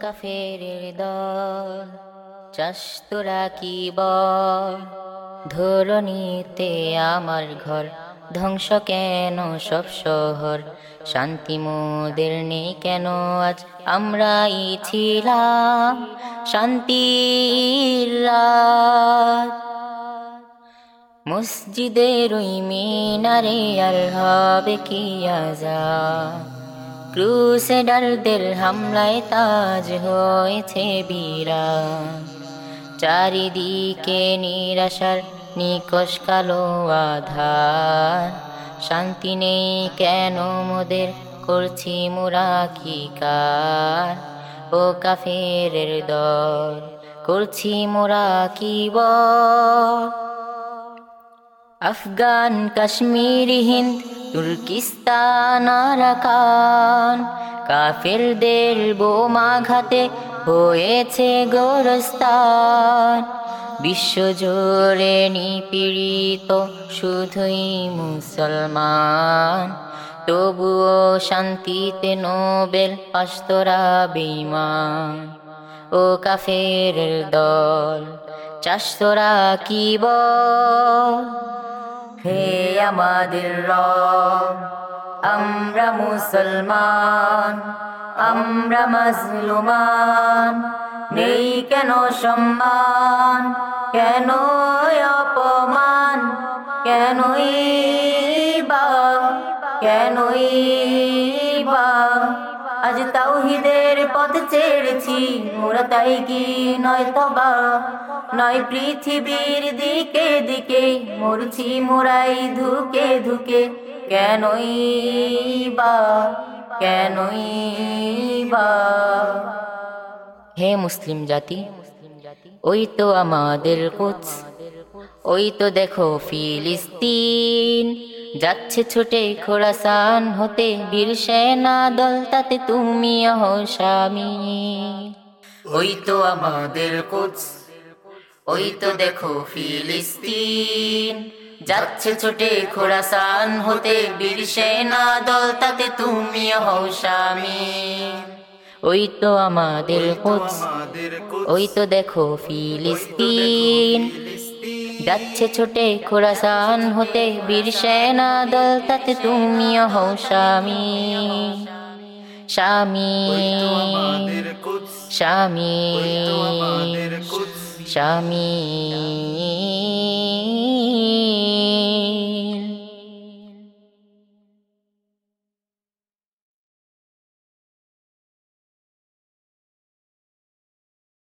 কাফের দল চাষ তোরা কি বল? আমার ঘর, ধ্বংস কেন সব শহর? শান্তি মোদের নেই কেন আজ? আমরাই ছিলাম শান্তির মসজিদের ওই মিনারে আর হবে কি আজাদ? ক্রুসেডারদের হামলায় তাজ হয়েছে বীরা। চারিদিকে নিরাশার নিকশ কালো আধার। শান্তি নেই কেন মোদের করছি মোরা কি কার ও কাফেরের দল, করছি মোরা কি বল। আফগান, কাশ্মীর, হিন্দ তুর্কিস্তান আরাকান কাফেরদের বোমাঘাতে হয়েছে গোরস্তান। বিশ্বজোরে নিপীড়িত শুধুই মুসলমান। তবুও শান্তিতে নোবেল পাস্তরা বেইমান ও কাফের দল চাষতরা কি বল হে আমাদের রব, আমরা মুসলমান, আমরা মাজলুমান। নেই কেন সম্মান কেন অপমান, কেনই বা, কেনই আজ তাওহিদের পথ ছেড়েছি মোরা তাই কি নয় তবা? নয় পৃথিবীর দিকে দিকে, মরছি মোরাই ধুকে ধুকে, কেনই বা কেনই বা? হে মুসলিম জাতি, ওই তো আমাদের কোচ ওই তো দেখো ফিলিস্তিন। যাচ্ছে ছোটে খোরাসান হতে বীর সেনা দল তাতে তুমি স্বামী। ওই তো আমাদের কোচ ওই তো দেখো ফিলিস্তিন। যাচ্ছে ছোটে খোরাসান হতে বীর সেনা দল তাতে তুমি স্বামী। ওই তো আমাদের কোচ ওই তো দেখো ফিলিস্তিন। যাচ্ছে ছোটে খোরাসান হতে বীর সেনা দল তাতে তুমিও হও স্বামী। স্বামী। স্বামী। স্বামী।